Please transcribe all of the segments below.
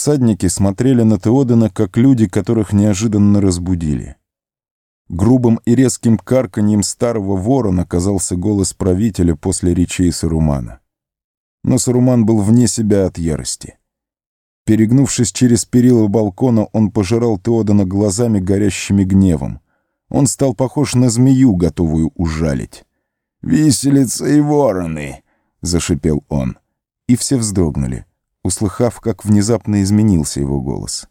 Всадники смотрели на Теодена, как люди, которых неожиданно разбудили. Грубым и резким карканьем старого ворона казался голос правителя после речей Сарумана. Но Саруман был вне себя от ярости. Перегнувшись через перила балкона, он пожирал Теодена глазами, горящими гневом. Он стал похож на змею, готовую ужалить. «Виселица и вороны!» — зашипел он. И все вздрогнули услыхав, как внезапно изменился его голос.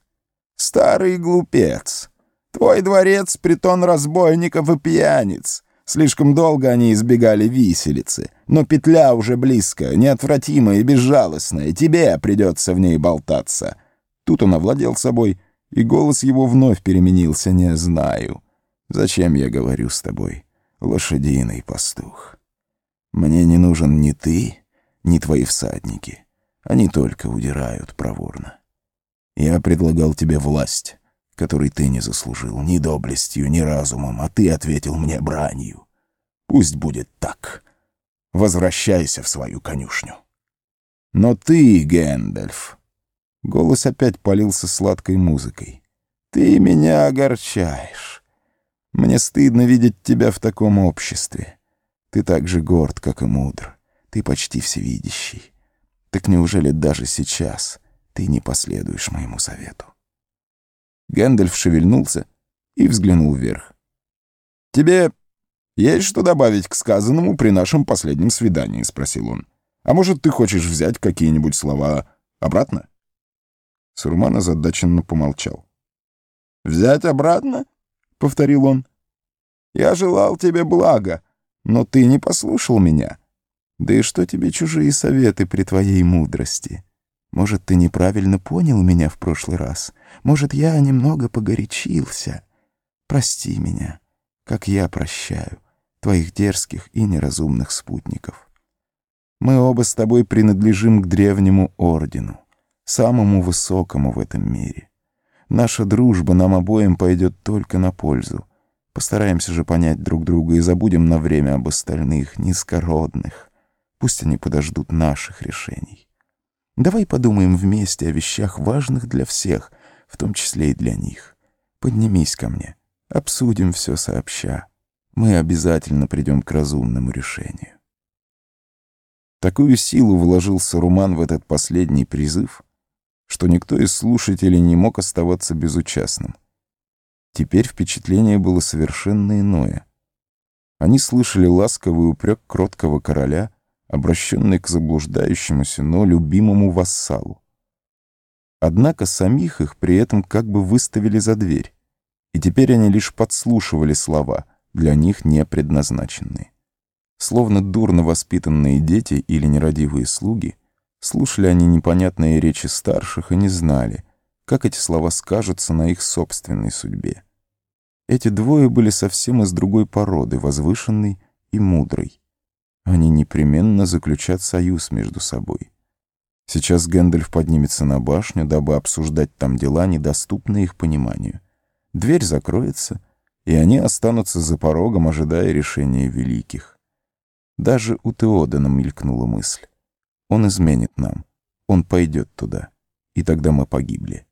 «Старый глупец! Твой дворец — притон разбойников и пьяниц. Слишком долго они избегали виселицы, но петля уже близко, неотвратимая и безжалостная. Тебе придется в ней болтаться». Тут он овладел собой, и голос его вновь переменился «не знаю». «Зачем я говорю с тобой, лошадиный пастух? Мне не нужен ни ты, ни твои всадники». Они только удирают проворно. Я предлагал тебе власть, которой ты не заслужил ни доблестью, ни разумом, а ты ответил мне бранью. Пусть будет так. Возвращайся в свою конюшню. Но ты, Гэндальф... Голос опять полился сладкой музыкой. Ты меня огорчаешь. Мне стыдно видеть тебя в таком обществе. Ты так же горд, как и мудр. Ты почти всевидящий. Так неужели даже сейчас ты не последуешь моему совету?» Гэндальф шевельнулся и взглянул вверх. «Тебе есть что добавить к сказанному при нашем последнем свидании?» — спросил он. «А может, ты хочешь взять какие-нибудь слова обратно?» Сурман озадаченно помолчал. «Взять обратно?» — повторил он. «Я желал тебе блага, но ты не послушал меня. Да и что тебе чужие советы при твоей мудрости? Может, ты неправильно понял меня в прошлый раз? Может, я немного погорячился? Прости меня, как я прощаю твоих дерзких и неразумных спутников. Мы оба с тобой принадлежим к древнему ордену, самому высокому в этом мире. Наша дружба нам обоим пойдет только на пользу. Постараемся же понять друг друга и забудем на время об остальных, низкородных. Пусть они подождут наших решений. Давай подумаем вместе о вещах важных для всех, в том числе и для них. Поднимись ко мне, обсудим все сообща. Мы обязательно придем к разумному решению. Такую силу вложил Саруман в этот последний призыв, что никто из слушателей не мог оставаться безучастным. Теперь впечатление было совершенно иное. Они слышали ласковый упрек кроткого короля — обращенный к заблуждающемуся, но любимому вассалу. Однако самих их при этом как бы выставили за дверь, и теперь они лишь подслушивали слова, для них не предназначенные. Словно дурно воспитанные дети или нерадивые слуги, слушали они непонятные речи старших и не знали, как эти слова скажутся на их собственной судьбе. Эти двое были совсем из другой породы, возвышенной и мудрой. Они непременно заключат союз между собой. Сейчас Гэндальф поднимется на башню, дабы обсуждать там дела, недоступные их пониманию. Дверь закроется, и они останутся за порогом, ожидая решения великих. Даже у Теодена мелькнула мысль. Он изменит нам, он пойдет туда, и тогда мы погибли.